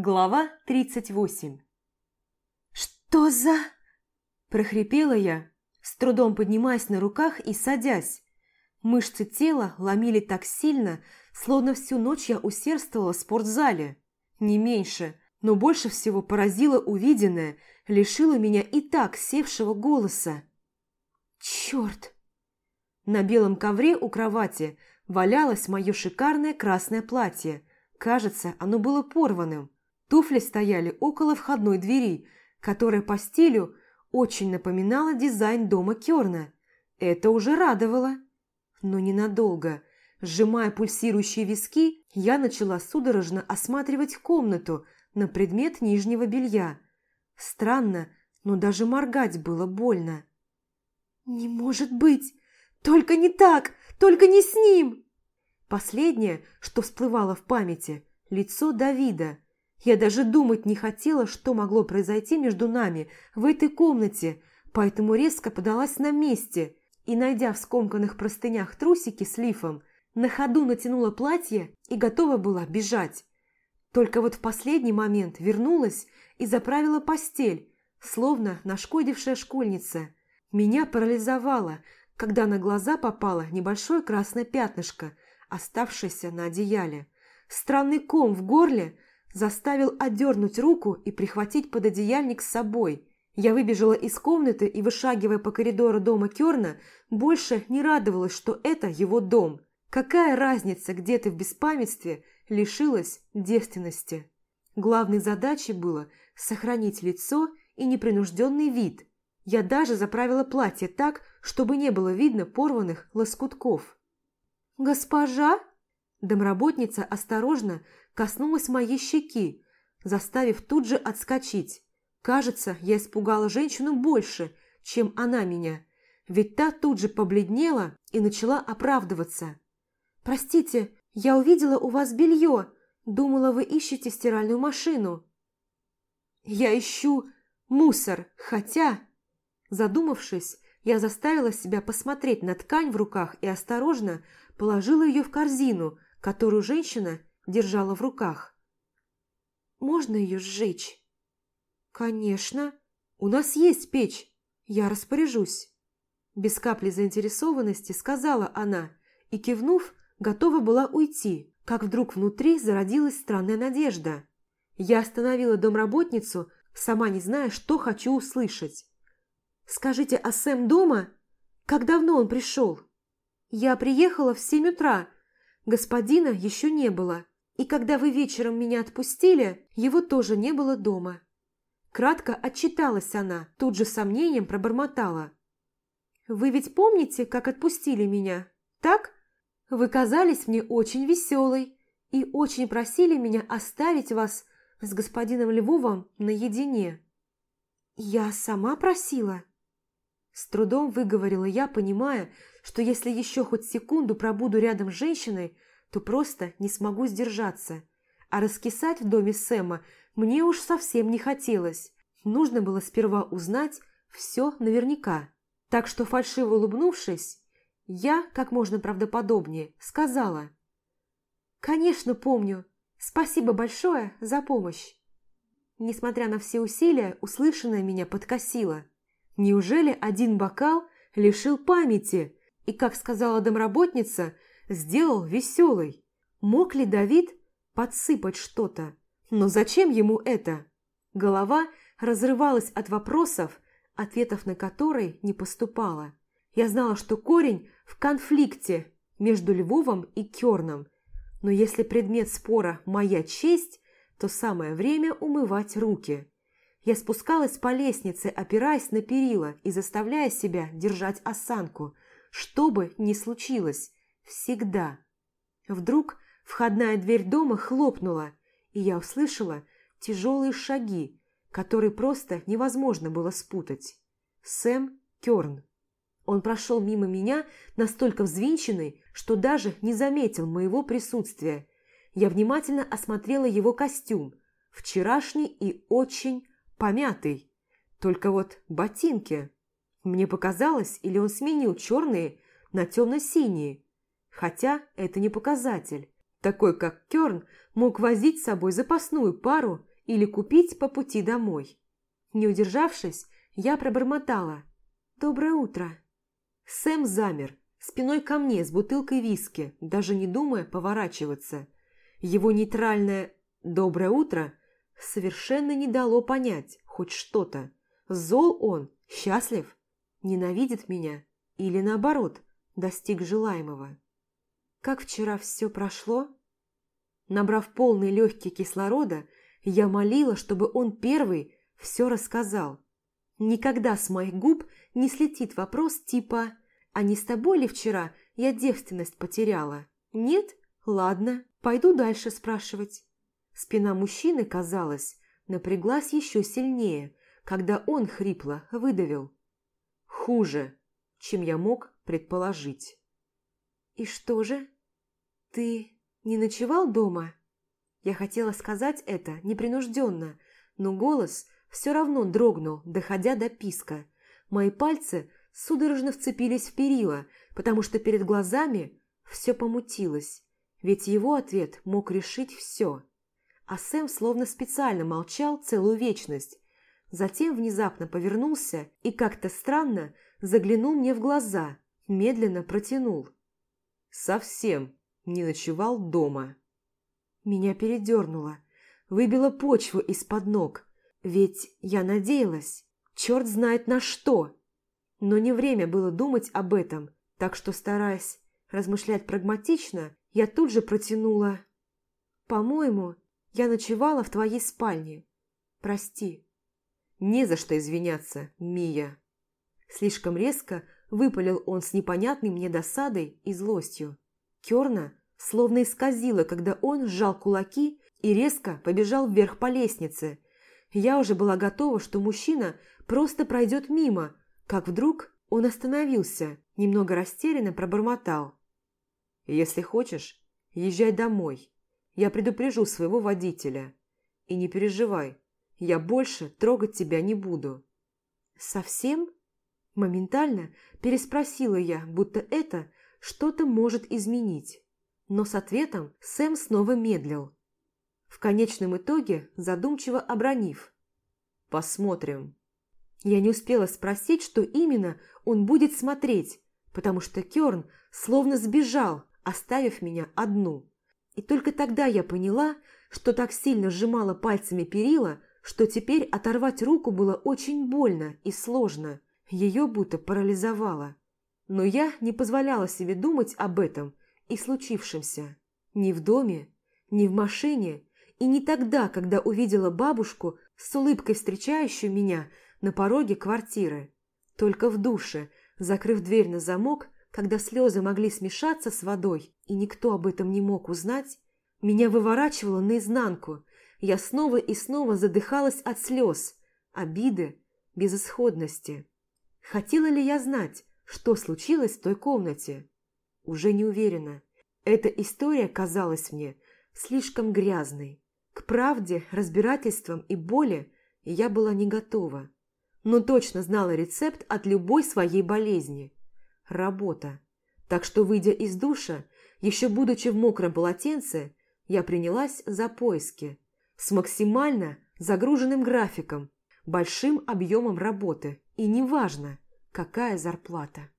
Глава 38 «Что за...» – прохрипела я, с трудом поднимаясь на руках и садясь. Мышцы тела ломили так сильно, словно всю ночь я усердствовала в спортзале. Не меньше, но больше всего поразило увиденное, лишило меня и так севшего голоса. «Черт!» На белом ковре у кровати валялось мое шикарное красное платье. Кажется, оно было порванным. Туфли стояли около входной двери, которая по стилю очень напоминала дизайн дома Керна. Это уже радовало. Но ненадолго. Сжимая пульсирующие виски, я начала судорожно осматривать комнату на предмет нижнего белья. Странно, но даже моргать было больно. «Не может быть! Только не так! Только не с ним!» Последнее, что всплывало в памяти – лицо Давида – я даже думать не хотела, что могло произойти между нами в этой комнате, поэтому резко подалась на месте и, найдя в скомканных простынях трусики с лифом, на ходу натянула платье и готова была бежать. Только вот в последний момент вернулась и заправила постель, словно нашкодившая школьница. Меня парализовало, когда на глаза попало небольшое красное пятнышко, оставшееся на одеяле. Странный ком в горле – заставил отдернуть руку и прихватить пододеяльник с собой. Я выбежала из комнаты и, вышагивая по коридору дома Керна, больше не радовалась, что это его дом. Какая разница, где ты в беспамятстве лишилась девственности? Главной задачей было сохранить лицо и непринужденный вид. Я даже заправила платье так, чтобы не было видно порванных лоскутков. «Госпожа?» Домработница осторожно коснулась моей щеки, заставив тут же отскочить. Кажется, я испугала женщину больше, чем она меня, ведь та тут же побледнела и начала оправдываться. «Простите, я увидела у вас белье. Думала, вы ищете стиральную машину». «Я ищу мусор, хотя...» Задумавшись, я заставила себя посмотреть на ткань в руках и осторожно положила ее в корзину, которую женщина держала в руках. «Можно ее сжечь?» «Конечно. У нас есть печь. Я распоряжусь». Без капли заинтересованности сказала она и, кивнув, готова была уйти, как вдруг внутри зародилась странная надежда. Я остановила домработницу, сама не зная, что хочу услышать. «Скажите, а Сэм дома? Как давно он пришел?» «Я приехала в семь утра. Господина еще не было. И когда вы вечером меня отпустили, его тоже не было дома. Кратко отчиталась она, тут же сомнением пробормотала. «Вы ведь помните, как отпустили меня, так? Вы казались мне очень веселой и очень просили меня оставить вас с господином Львовым наедине». «Я сама просила?» С трудом выговорила я, понимая, что если еще хоть секунду пробуду рядом с женщиной, то просто не смогу сдержаться. А раскисать в доме Сэма мне уж совсем не хотелось. Нужно было сперва узнать все наверняка. Так что, фальшиво улыбнувшись, я, как можно правдоподобнее, сказала. «Конечно, помню. Спасибо большое за помощь». Несмотря на все усилия, услышанное меня подкосило. Неужели один бокал лишил памяти и, как сказала домработница, сделал веселой. Мог ли Давид подсыпать что-то? Но зачем ему это? Голова разрывалась от вопросов, ответов на которые не поступало. Я знала, что корень в конфликте между Львовом и Керном, но если предмет спора «моя честь», то самое время умывать руки. Я спускалась по лестнице, опираясь на перила и заставляя себя держать осанку, что бы ни случилось, Всегда. Вдруг входная дверь дома хлопнула, и я услышала тяжелые шаги, которые просто невозможно было спутать. Сэм Кёрн. Он прошел мимо меня настолько взвинченный, что даже не заметил моего присутствия. Я внимательно осмотрела его костюм, вчерашний и очень помятый. Только вот ботинки. Мне показалось, или он сменил черные на темно-синие. Хотя это не показатель. Такой, как Кёрн, мог возить с собой запасную пару или купить по пути домой. Не удержавшись, я пробормотала. «Доброе утро». Сэм замер, спиной ко мне с бутылкой виски, даже не думая поворачиваться. Его нейтральное «доброе утро» совершенно не дало понять хоть что-то. Зол он, счастлив, ненавидит меня или наоборот, достиг желаемого. Как вчера все прошло? Набрав полный легкий кислорода, я молила, чтобы он первый все рассказал. Никогда с моих губ не слетит вопрос типа «А не с тобой ли вчера я девственность потеряла?» «Нет? Ладно, пойду дальше спрашивать». Спина мужчины, казалось, напряглась еще сильнее, когда он хрипло выдавил. «Хуже, чем я мог предположить». «И что же? Ты не ночевал дома?» Я хотела сказать это непринужденно, но голос все равно дрогнул, доходя до писка. Мои пальцы судорожно вцепились в перила, потому что перед глазами все помутилось, ведь его ответ мог решить все. А Сэм словно специально молчал целую вечность, затем внезапно повернулся и как-то странно заглянул мне в глаза, медленно протянул. «Совсем не ночевал дома». Меня передернуло, выбило почву из-под ног, ведь я надеялась, черт знает на что. Но не время было думать об этом, так что, стараясь размышлять прагматично, я тут же протянула. «По-моему, я ночевала в твоей спальне. Прости». «Не за что извиняться, Мия». Слишком резко выпалил он с непонятной мне досадой и злостью. Керна словно исказила, когда он сжал кулаки и резко побежал вверх по лестнице, я уже была готова, что мужчина просто пройдет мимо, как вдруг он остановился, немного растерянно пробормотал. «Если хочешь, езжай домой. Я предупрежу своего водителя. И не переживай, я больше трогать тебя не буду». «Совсем?» Моментально переспросила я, будто это что-то может изменить. Но с ответом Сэм снова медлил в конечном итоге задумчиво обронив. «Посмотрим». Я не успела спросить, что именно он будет смотреть, потому что Кёрн словно сбежал, оставив меня одну. И только тогда я поняла, что так сильно сжимала пальцами перила, что теперь оторвать руку было очень больно и сложно. Ее будто парализовало. Но я не позволяла себе думать об этом и случившемся. Ни в доме, ни в машине, и не тогда, когда увидела бабушку с улыбкой встречающую меня на пороге квартиры. Только в душе, закрыв дверь на замок, когда слезы могли смешаться с водой, и никто об этом не мог узнать, меня выворачивало наизнанку. Я снова и снова задыхалась от слез, обиды, безысходности. Хотела ли я знать, что случилось в той комнате? Уже не уверена. Эта история казалась мне слишком грязной. К правде, разбирательствам и боли я была не готова, но точно знала рецепт от любой своей болезни. Работа. Так что, выйдя из душа, еще будучи в мокром полотенце, я принялась за поиски с максимально загруженным графиком, большим объемом работы и неважно, какая зарплата.